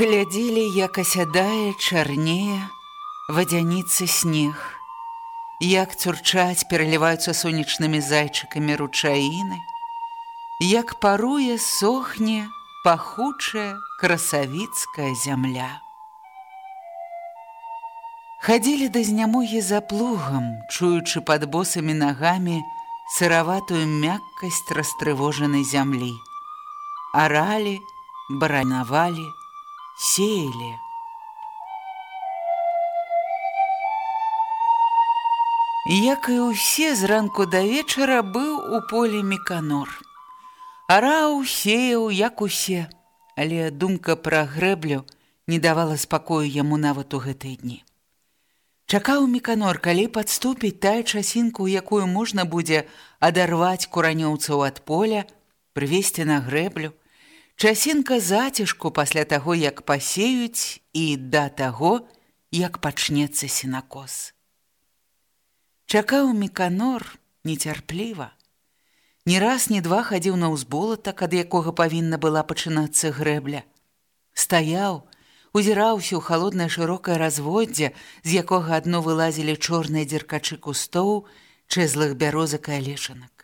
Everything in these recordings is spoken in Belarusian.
Глядзелі, як асядае чарнее вадзяніцы снег, як цурчаць пераліваюцца сонечнымі зайчыкамі ручаіны, як паруе сохне пахучая красавіцкая зямля. Хадзілі да знямогі за плугам, чуючы пад босымі нагамі сыраватую мяккасць растрывожанай зямлі. Аралі, баранавалі, сеялі. Як і ўсе зранку да вечара быў у полі меканор. Араў сеяў, як усе, але думка пра грэблю не давала спакою яму нават у гэтыя дні. Чакаў меканор, калі падступіць тая часінку, якую можна будзе адарваць куранёўцаў ад поля, прывесці на грэблю, Часінка зацішку пасля таго, як пасеюць і да таго, як пачнецца сенакос. Чакаў меканор нецярпліва. Ні раз, ні два хадзіў на ўзболатак, ад якога павінна была пачынацца грэбля. Стаяў, узіраўся ў халоднае шырокае разводдзе, з якога адно вылазілі чорныя дзеркачы кустоў, чэзлых бярозак і алешанак.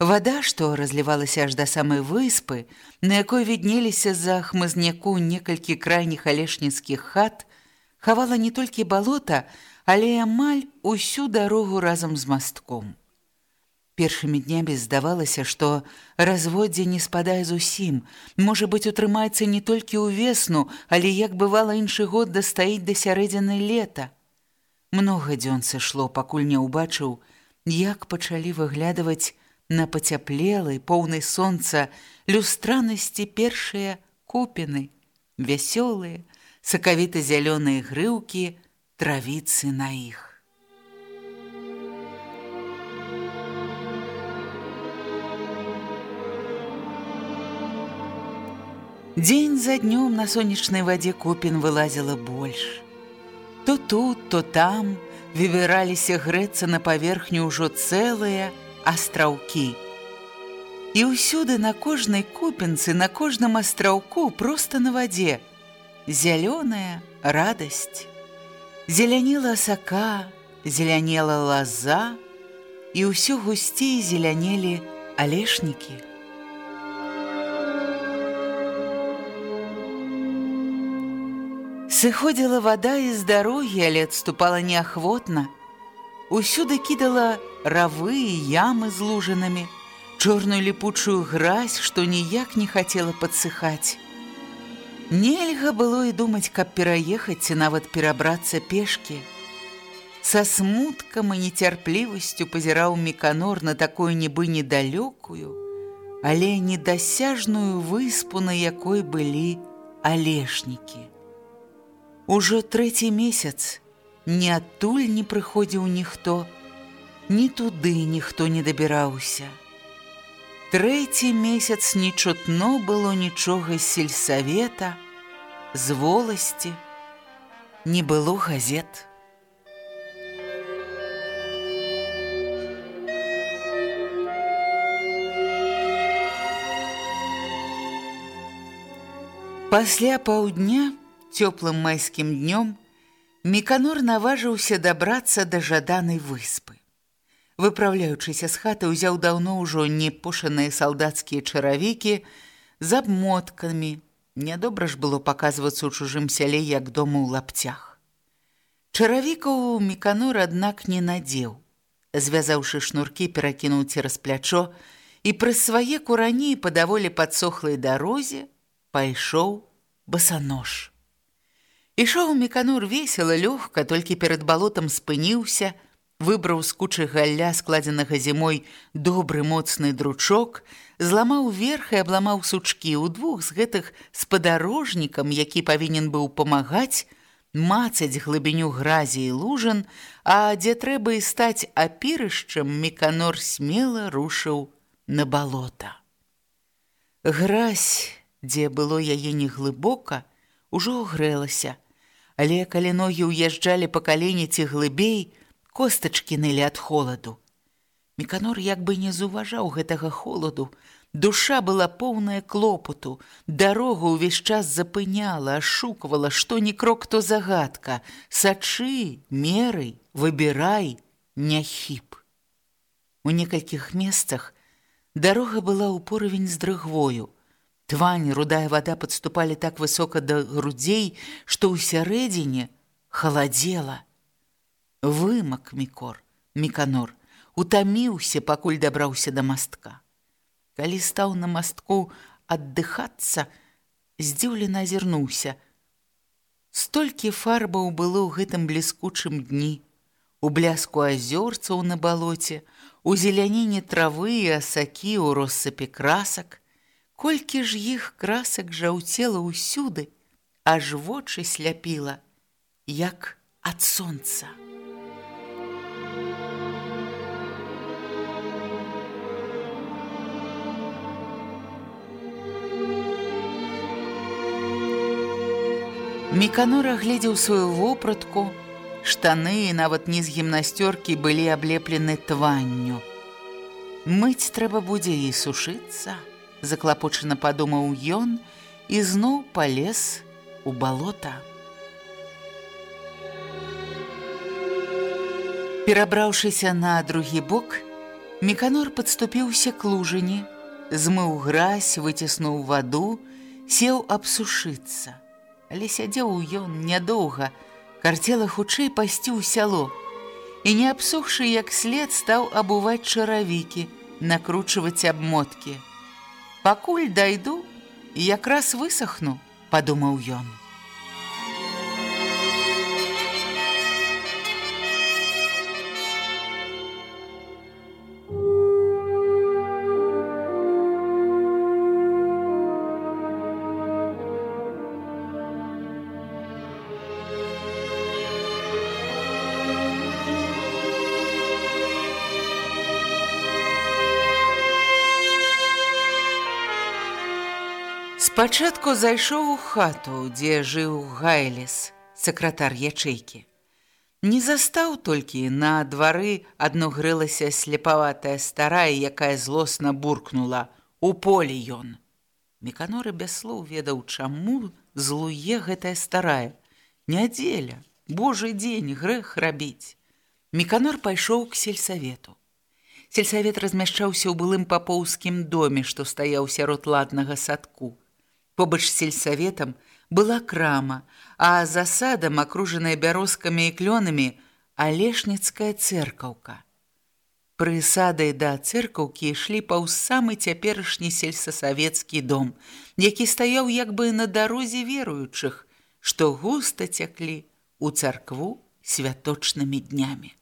Вада, што разлівалася аж да самай выспы, на якой віднеліся за хмызняку некалькі крайніх алешніцкіх хат, хавала не толькі балота, але амаль усю дарогу разам з мастком. Першымі днямі здавалася, што разводдзе не спадае зусім, можа быць, утрымаецца не толькі ў весну, але як бывала іншы год дастаіць да сярэдзіны лета. Многа дзён сышло, пакуль не ўбачыў, як пачалі выглядаваць на пацяплелай, поўнай сонца люстранасці першыя купіны, вясёлыя, сакавіта-зялёныя грыўкі, травіцы на іх. Дзень за днём на сонечнай вадзе купін вылазіла больш. То тут, то там выбіраліся грэцца на паверхню ўжо цэлыя, астраўкі. І ўсюды на кожнай купінцы, на кожным астраўку проста на вадзе зялёная радасць. Зеляніла сака, зелянела лаза, і ўсё гусцей зелянелі алешнікі. Сыходзіла вада з дарогі, але адступала неахвотна. Усюды кідала равы і ямы з лужанамі, чорную ліпучую гразь, што ніяк не хацела падсыхаць. Нельга было і думаць, каб пераехаць ці нават перабрацца пешкі. Са смуткам і нецярплівасцю пазіраў меканор на такую нібы недалёкую, але недасяжную выспу, на якой былі алешнікі. Ужо трэці месяц ні адтуль не прыходзіў ніхто, ні туды ніхто не дабіраўся. Трэці месяц не чутно было нічога з сельсавета, з воласці, не было газет. Пасля паўдня, цёплым майскім днём, Меканор наважыўся дабрацца да жаданай выспы. выпраўляючыся з хаты, узяў даўно ўжо непушаныя салдацкія чаравікі з абмоткамі. Нядобра ж было паказвацца ў чужым сяле, як дома ў лапцях. Чаравікаў Міканор, аднак, не надзеў. Звязаўшы шнуркі, перакінуў цераз плячо і праз свае курані па даволі падсохлай дарозе пайшоў басанож. Ішоў Міканур весела, лёгка, толькі перад балотам спыніўся, выбраў з кучы галля, складзенага зімой, добры моцны дручок, зламаў верх і абламаў сучкі ў двух з гэтых спадарожнікам, які павінен быў памагаць, мацаць глыбіню гразі і лужан, а дзе трэба і стаць апірышчам, Міканор смела рушыў на балота. Гразь, дзе было яе неглыбока, ужо грэлася, але калі ногі ўязджалі па калені ці глыбей, костачкі нылі ад холаду. Меканор як бы не заўважаў гэтага холаду. Душа была поўная клопату, дарога ўвесь час запыняла, ашуквала, што ні крок то загадка, сачы, мерай, выбірай, не хіп. У некалькіх месцах дарога была ў поравень з дрыгвою. Твань, рудая вада падступалі так высока да грудзей, што ў сярэдзіне халадзела вымак мікор міканор утаміўся пакуль дабраўся да мастка калі стаў на мастку аддыхацца здзіўлена азірнуўся столькі фарбаў было ў гэтым бліскучым дні у бляску азёрцаў на балоце у зеляніне травы і асакі ў россыпе красак колькі ж іх красак жаўцела ўсюды аж вочы сляпіла як ад сонца Міканора глядзеў сваю вопратку, штаны і нават не з гімнасцёркі былі аблеплены тванню. Мыць трэба будзе і сушыцца, заклапочана падумаў ён і зноў палез у балота. Перабраўшыся на другі бок, Міканор падступіўся к лужыні, змыў гразь, выціснуў ваду, сеў абсушыцца але сядзеў ён нядоўга, карцела хутчэй пайсці ў сяло. І не абсохшы як след стаў абуваць чаравікі, накручваць абмоткі. Пакуль дайду, якраз высохну, падумаў ён. Спачатку зайшоў у хату, дзе жыў Гайлес, сакратар ячэйкі. Не застаў толькі на двары адно грылася сляпаватая старая, якая злосна буркнула: У полі ён. Меканоры без слоў ведаў, чаму злуе гэтая старая. Нядзеля, Божы дзень грэх рабіць. Меканор пайшоў к сельсавету. Сельсавет размяшчаўся ў былым папоўскім доме, што стаяў сярод ладнага садку. Побач з сельсаветам была крама, а за садам, акружаная бярозкамі і клёнамі, алешніцкая цэркаўка. Прысадай да цэркаўкі ішлі паўз самы цяперашні сельсасавецкі дом, які стаяў як бы на дарозе веруючых, што густа цяклі ў царкву святочнымі днямі.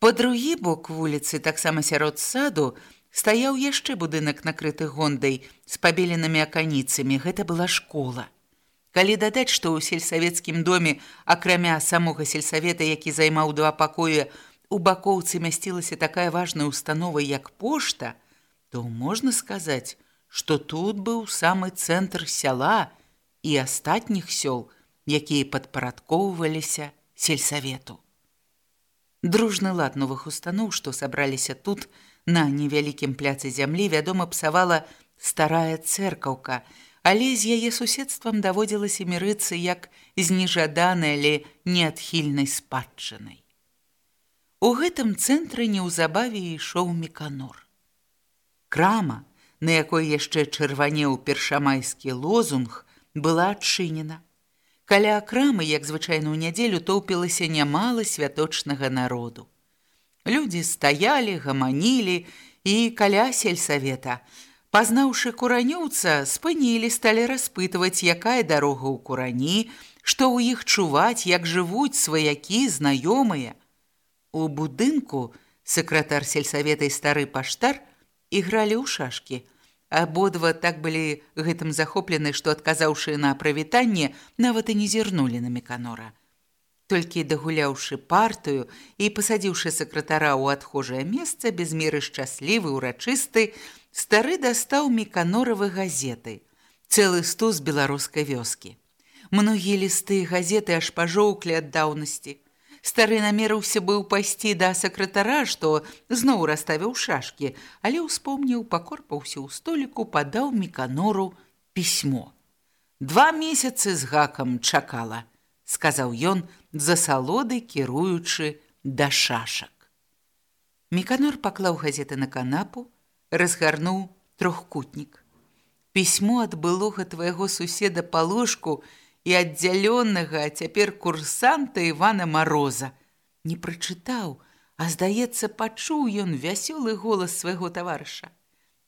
Па другі бок вуліцы, таксама сярод саду, Стаяў яшчэ будынак накрыты гондай з пабеленымі аканіцамі. Гэта была школа. Калі дадаць, што ў сельсавецкім доме, акрамя самога сельсавета, які займаў два пакоі, у бакоўцы мясцілася такая важная установа, як пошта, то можна сказаць, што тут быў самы цэнтр сяла і астатніх сёл, якія падпарадкоўваліся сельсавету. Дружны лад новых устаноў, што сабраліся тут, На невялікім пляцы зямлі, вядома, псавала старая цэркаўка, але з яе суседствам даводзілася мірыцца як з нежаданай, але неадхільнай спадчынай. У гэтым цэнтры неўзабаве ішоў меканор. Крама, на якой яшчэ чырванеў першамайскі лозунг, была адчынена. Каля крамы, як звычайна ў нядзелю, тоўпілася нямала святочнага народу. Людзі стаялі, гаманілі і каля сельсавета. Пазнаўшы куранюцца, спынілі, сталі распытваць, якая дарога ў курані, што ў іх чуваць, як жывуць сваякі, знаёмыя. У будынку сакратар сельсавета і стары паштар ігралі ў шашкі. Абодва так былі гэтым захоплены, што адказаўшы на прывітанне, нават і не зірнулі на меканора. Толькі дагуляўшы партыю і пасадзіўшы сакратара ў адхожае месца без меры шчаслівы, урачысты, стары дастаў меканоравы газеты, цэлы стус беларускай вёскі. Многія лісты газеты аж пажоўклі ад даўнасці. Стары намерыўся быў пайсці да сакратара, што зноў расставіў шашкі, але ўспомніў, пакорпаўся ў століку, падаў меканору пісьмо. Два месяцы з гакам чакала, сказаў ён за салоды, кіруючы да шашак. Меканор паклаў газеты на канапу, разгарнуў трохкутнік. Пісьмо ад былога твайго суседа па ложку – і аддзялённага цяпер курсанта Івана Мароза. Не прачытаў, а здаецца, пачуў ён вясёлы голас свайго таварыша.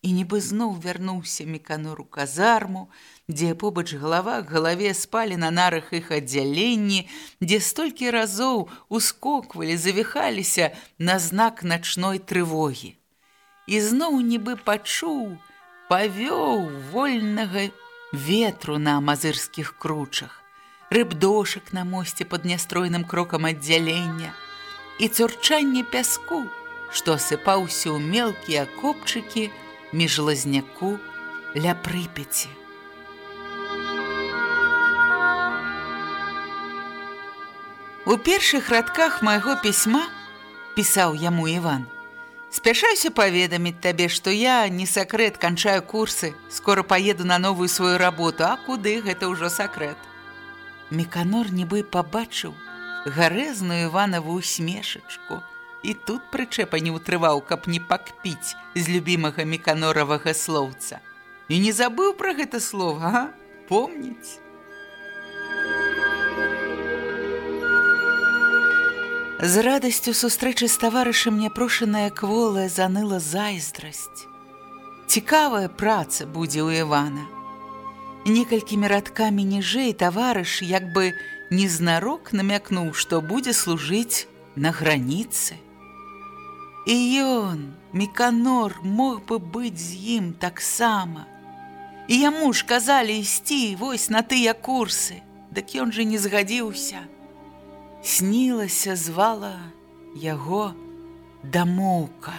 І нібы зноў вярнуўся меканору казарму, дзе побач галава к галаве спалі на нарах іх аддзяленні, дзе столькі разоў ускоквалі, завіхаліся на знак начной трывогі. І зноў нібы пачуў, павёў вольнага ветру на амазырскіх кручах, рыбдошак на мосце пад нястройным крокам аддзялення і цурчанне пяску, што асыпаўся ў мелкія копчыкі між лазняку ля прыпяці. У першых радках майго пісьма пісаў яму Іван – Спяшаюся паведаміць табе, што я не сакрэт канчаю курсы, скоро паеду на новую сваю работу, а куды гэта ўжо сакрэт. Меканор нібы пабачыў гарэзную Іванаву усмешачку. І тут прычэпа не ўтрываў, каб не пакпіць з любімага меканоравага слоўца. І не забыў пра гэта слова, помніць. З радасцю сустрэчы з таварышам няпрошаная кволая заныла зайздрасць. Цікавая праца будзе ў Івана. Некалькімі радкамі ніжэй таварыш як бы незнарок намякнуў, што будзе служыць на граніцы. І ён, Меканор, мог бы быць з ім таксама. І яму ж казалі ісці вось на тыя курсы, дык ён жа не згадзіўся снілася звала яго дамоўка.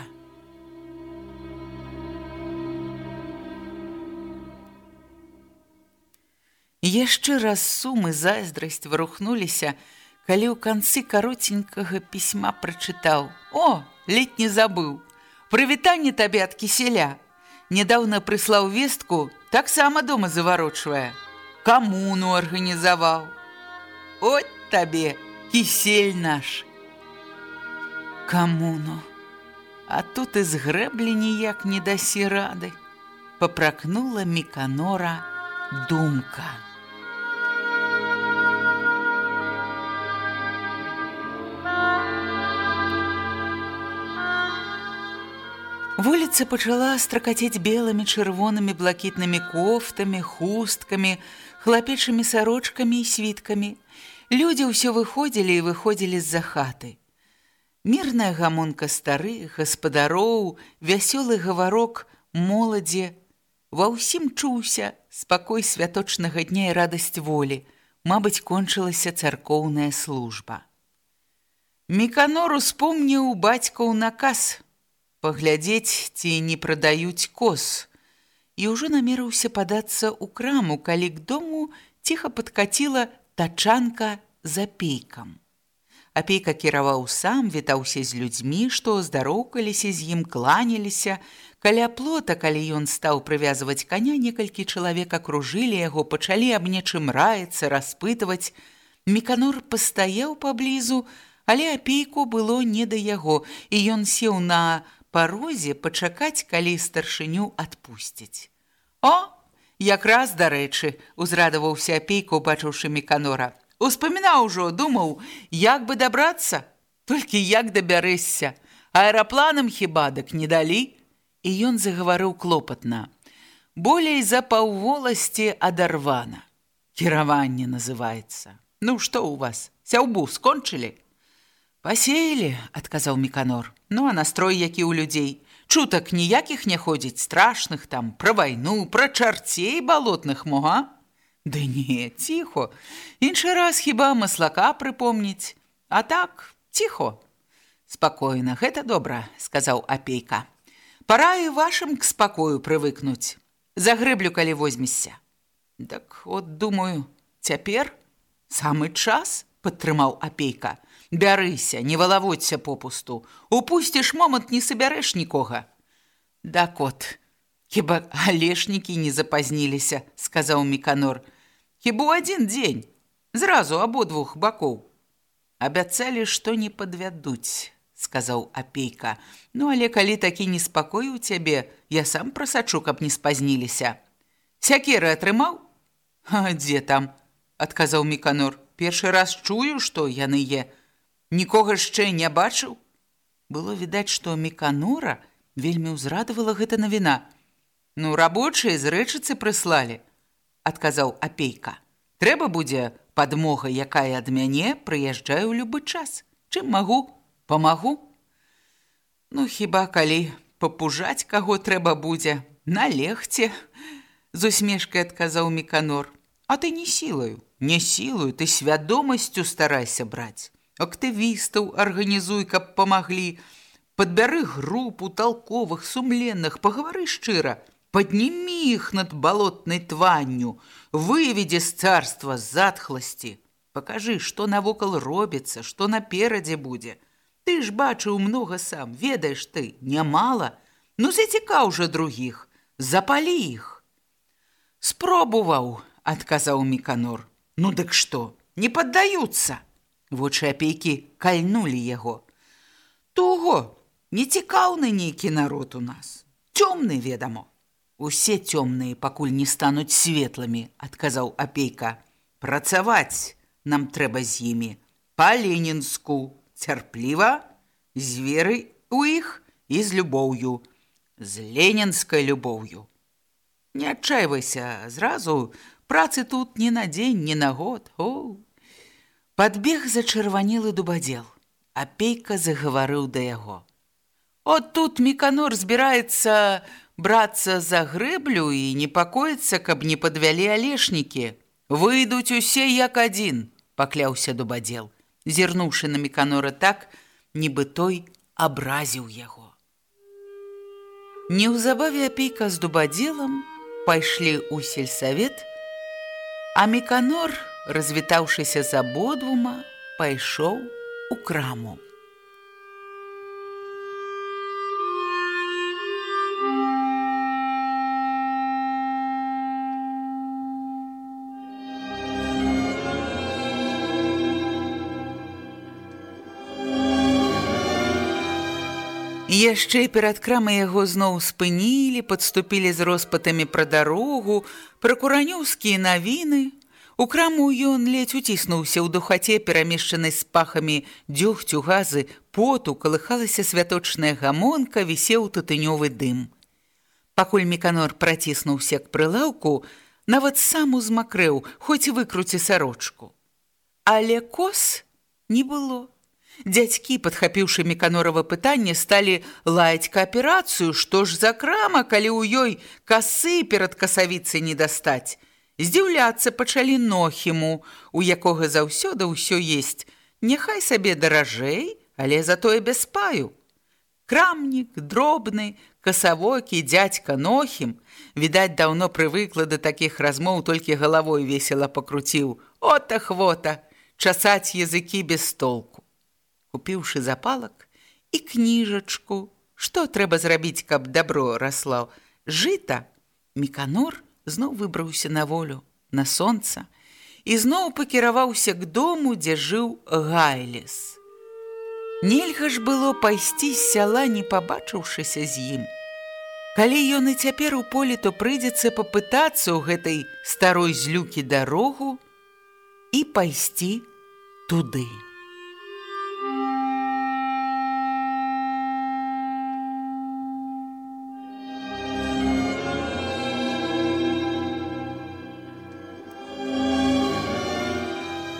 Яшчэ раз сумы зайздрасць варухнуліся, калі ў канцы каротенькага пісьма прачытаў: « О, ледь не забыў. Прывітанне табе ад кіселя. Нядаўна прыслаў вестку, таксама дома заварочвае. Камуну арганізаваў. От табе, кісель наш. Камуну, А тут і з грэблі ніяк не дасі рады, папракнула міканора думка. Вуліца пачала стракацець белымі чырвонымі блакітнымі кофтамі, хусткамі, хлапечымі сарочкамі і світкамі, Людзі ўсё выходзілі і выходзілі з-за хаты. Мірная гамонка стары, гаспадароў, вясёлы гаварок моладзе, ва ўсім чуўся спакой святочнага дня і радасць волі, Мабыць, кончылася царкоўная служба. Меканор успомніў бацькаў наказ паглядзець, ці не прадаюць кос, і ўжо намерыўся падацца ў краму, калі к дому ціха падкаціла тачанка за пейкам. Апейка кіраваў сам, вітаўся з людзьмі, што здароўкаліся з ім, кланяліся. Каля плота, калі ён стаў прывязваць каня, некалькі чалавек акружылі яго, пачалі аб нечым раіцца, распытваць. Меканор пастаяў паблізу, Але апейку было не да яго, і ён сеў на парозе пачакаць, калі старшыню адпусціць. О, якраз дарэчы, узрадаваўся апейка, убачыўшы меканора. Успамінаў ужо, думаў, як бы дабрацца, толькі як дабярэшся. Аэрапланам хіба дык не далі? І ён загаварыў клопатна. Болей за паўволасці адарвана. Кіраванне называецца. Ну што ў вас? Сяўбу скончылі? Пасеялі, адказаў меканор. Ну а настрой які ў людзей. Чутак ніякіх не ходзіць страшных там пра вайну, пра чарцей балотных мога. Ды не, ціхо. Іншы раз хіба маслака прыпомніць. А так, ціхо. Спакойна, гэта добра, сказаў апейка. Пара і вашым к спакою прывыкнуць. За грэблю калі возьмешся. Так от думаю, цяпер самы час падтрымаў апейка. Бярыся, не валаводься попусту. Упусціш момант, не сабярэш нікога. Да кот, хіба алешнікі не запазніліся, сказаў Меканор. Хіба ў адзін дзень, зразу абодвух бакоў. Абяцалі, што не падвядуць, сказаў апейка. Ну, але калі такі неспакой у цябе, я сам прасачу, каб не спазніліся. Сякеры атрымаў? А дзе там? адказаў Меканор. Першы раз чую, што яны е. Нікога яшчэ не бачыў? Было відаць, што Меканора вельмі ўзрадавала гэта навіна. Ну, рабочыя з рэчыцы прыслалі, адказаў апейка. Трэба будзе падмога, якая ад мяне прыязджаю ў любы час. Чым магу, памагу. Ну, хіба калі папужаць каго трэба будзе, налегце, з усмешкай адказаў Меканор. А ты не сілаю, не сілаю, ты свядомасцю старайся браць актывістаў арганізуй, каб памаглі. Падбяры групу талковых сумленных, пагавары шчыра, паднімі іх над балотнай тванню, выведзе з царства затхласці. Пакажы, што навокал робіцца, што наперадзе будзе. Ты ж бачыў многа сам, ведаеш ты, нямала. Ну зацікаў жа другіх, запалі іх. Спробуваў, адказаў Меканор. Ну дык што, не паддаюцца. Вочы апейкі кальнулі яго. Туго, нецікаўны нейкі народ у нас. Цёмны, ведамо. Усе цёмныя пакуль не стануць светлымі, адказаў апейка. Працаваць нам трэба з імі. Па-ленінску, цярпліва, з веры у іх і з любоўю, з ленінскай любоўю. Не адчайвайся, зразу працы тут ні на дзень, ні на год. О, Падбег зачырванілы дубадзел, а пейка загаварыў да яго. От тут меканор збіраецца брацца за грэблю і непакоіцца, каб не падвялі алешнікі. Выйдуць усе як адзін, пакляўся дубадзел, зірнуўшы на меканора так, нібы той абразіў яго. Неўзабаве апейка з дубадзелам пайшлі ў сельсавет, а меканор, развітаўшыся з абодвума, пайшоў у краму. Яшчэ перад крамай яго зноў спынілі, падступілі з роспатамі пра дарогу, пра куранёўскія навіны, У краму ён ледзь уціснуўся ў духаце, перамешчанай з пахамі дзёгцю газы, поту калыхалася святочная гамонка, вісеў тутынёвы дым. Пакуль меканор праціснуўся к прылаўку, нават сам узмакрэў, хоць выкруці сарочку. Але кос не было. Дзядзькі, падхапіўшы меканорава пытанне, сталі лаяць кааперацыю, што ж за крама, калі ў ёй касы перад касавіцай не дастаць. Здзіўляцца пачалі нохіму, у якога заўсёды ўсё есть. Няхай сабе даражэй, але затое без паю. Крамнік, дробны, касавокі, дзядзька нохім, відаць, даўно прывыкла да такіх размоў, толькі галавой весела пакруціў. Ота хвота, часаць языкі без толку. Купіўшы запалак і кніжачку, што трэба зрабіць, каб дабро раслаў? Жыта, меканор – зноў выбраўся на волю, на сонца, і зноў пакіраваўся к дому, дзе жыў Гайлес. Нельга ж было пайсці з сяла, не пабачыўшыся з ім. Калі ён і цяпер у полі, то прыйдзецца папытацца ў гэтай старой злюкі дарогу і пайсці туды.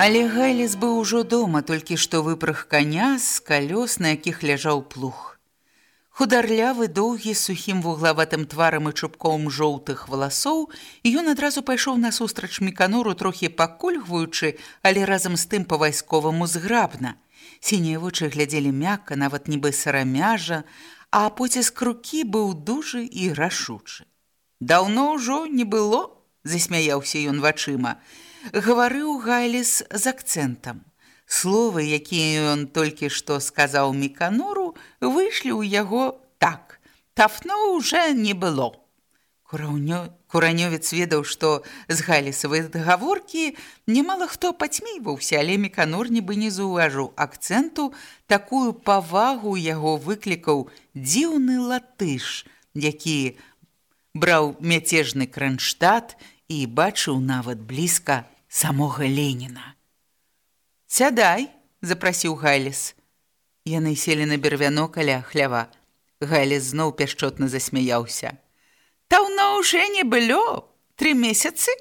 Але Гайліс быў ужо дома, толькі што выпрах каня з калёс, на якіх ляжаў плуг. Хударлявы, доўгі, сухім вуглаватым тварам і чубком жоўтых валасоў, ён адразу пайшоў насустрач міканору, трохі пакульгваючы, але разам з тым па-вайсковаму зграбна. Сінія вочы глядзелі мякка, нават нібы сарамяжа, а поціск рукі быў дужы і рашучы. Даўно ўжо не было, засмяяўся ён вачыма. Гаварыў Гайліс з акцэнтам. Словы, якія ён толькі што сказаў міканору, выйшлі ў яго так. Тафно уже не было. Кураўнё... Куранёвец ведаў, што з галісавай гаворкі немало хто пацьмейваўся, але міканор нібы не заўважыў акцэнту, такую павагу яго выклікаў дзіўны латыш, які браў мяцежны кранштадт і бачыў нават блізка самога Леніна. «Сядай!» – запрасіў Гайліс. Яны селі на бервяно каля хлява. Гайліс зноў пяшчотна засмяяўся. «Даўно ўжо не было! Тры месяцы?»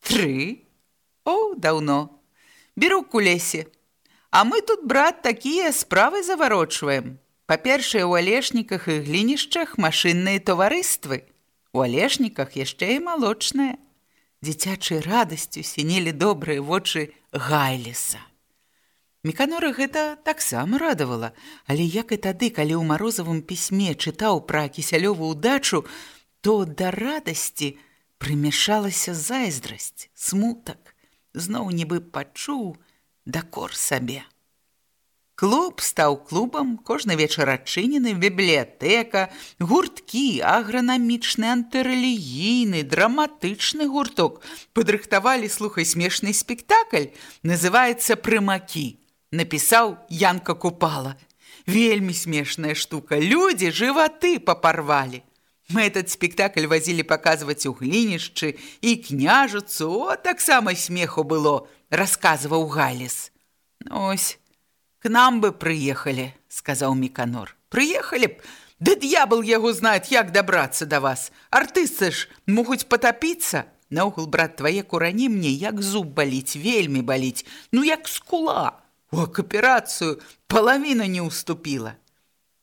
«Тры? О, даўно! Беру кулесе. А мы тут, брат, такія справы заварочваем. Па-першае, у алешніках і глінішчах машынныя таварыствы. У алешніках яшчэ і малочныя дзіцячай радасцю сінелі добрыя вочы гайліса. Меканора гэта таксама радавала, але як і тады, калі ў марозавым пісьме чытаў пра кісялёву ўдачу, то да радасці прымяшалася зайздрасць, смутак, зноў нібы пачуў дакор сабе. Клуб стаў клубам, кожны вечар адчынены, бібліятэка, гурткі, агранамічны, антырэлігійны, драматычны гурток. Падрыхтавалі, слухай, смешны спектакль, называецца «Прымакі». Напісаў Янка Купала. Вельмі смешная штука. Людзі жываты папарвалі. Мы этот спектакль вазілі паказваць у глінішчы і княжыцу. О, таксама смеху было, расказваў Галіс. Ось, к нам бы прыехалі сказаў міканор прыехалі б? Да д'ябал яго знает як дабрацца да вас. Артысты ж могуць потапіцца наогул брат твае курані мне як зуб баліць вельмі баліць ну як скула. У кааперацыю палавіна не уступіла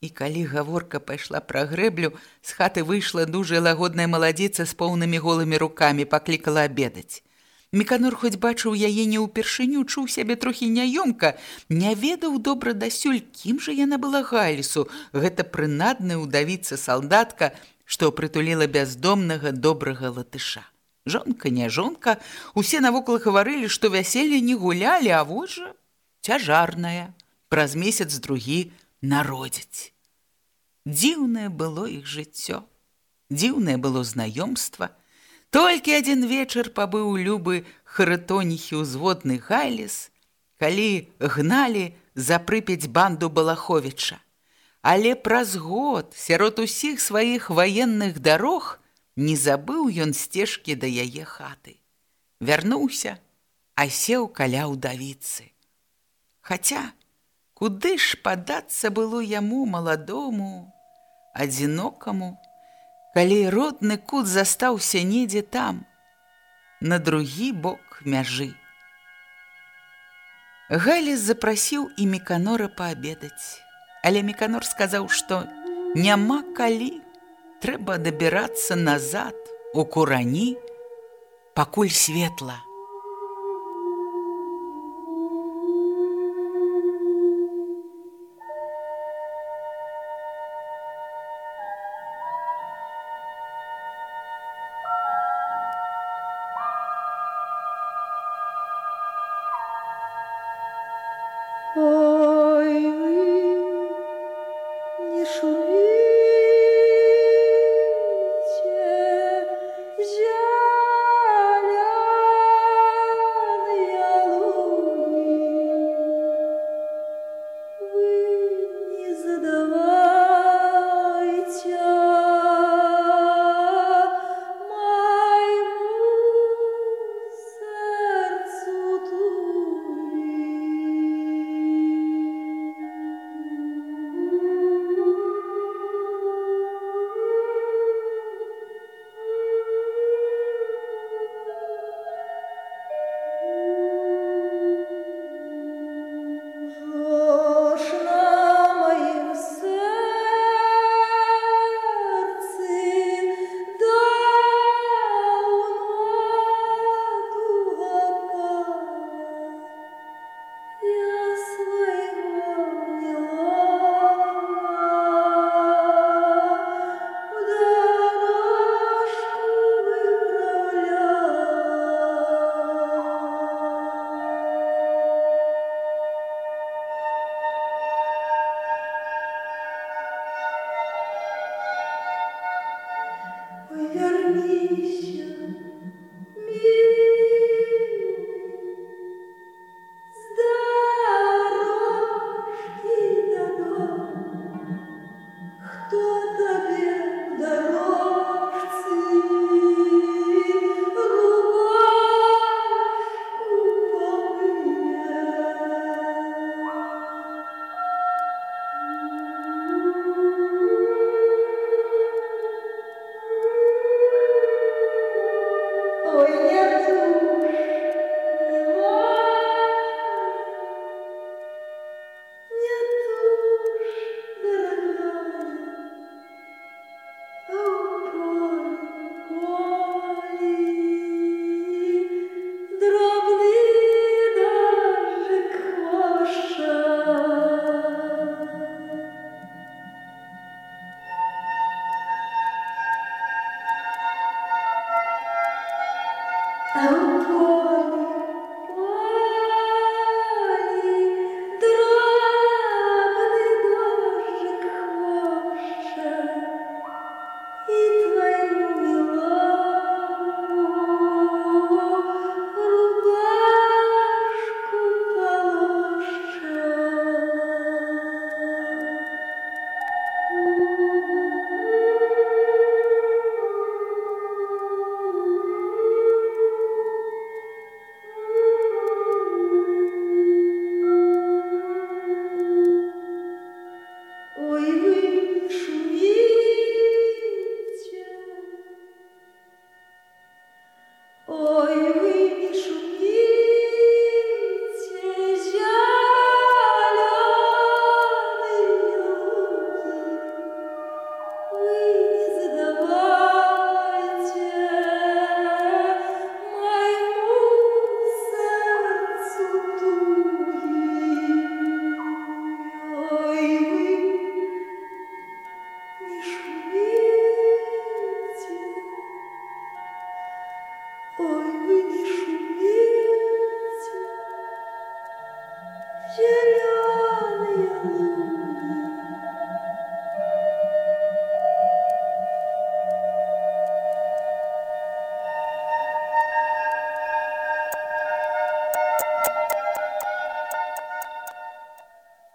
і калі гаворка пайшла пра грэблю з хаты выйшла дужая лагодная маладзіца з поўнымі голымі рукамі паклікала абедаць Меканор хоць бачыў яе не ўпершыню, чуў сябе трохі няёмка, не ведаў добра дасюль, кім жа яна была галісу, гэта прынадная ўдавіца салдатка, што прытуліла бяздомнага добрага латыша. Жонка, не жонка, усе навокал гаварылі, што вяселле не гулялі, а вось жа цяжарная, праз месяц другі народзіць. Дзіўнае было іх жыццё, дзіўнае было знаёмства, Толькі адзін вечар пабыў любы харытоніхі ўзводны гайліс, калі гналі за прыпяць банду Балаховіча. Але праз год сярод усіх сваіх ваенных дарог не забыў ён сцежкі да яе хаты. Вярнуўся, а сеў каля ўдавіцы. Хаця, куды ж падацца было яму маладому, адзінокаму, калі родны кут застаўся недзе там, на другі бок мяжы. Галіс запрасіў і меканора паабедаць, але меканор сказаў, што няма калі трэба дабірацца назад у курані, пакуль светла. Oh boy.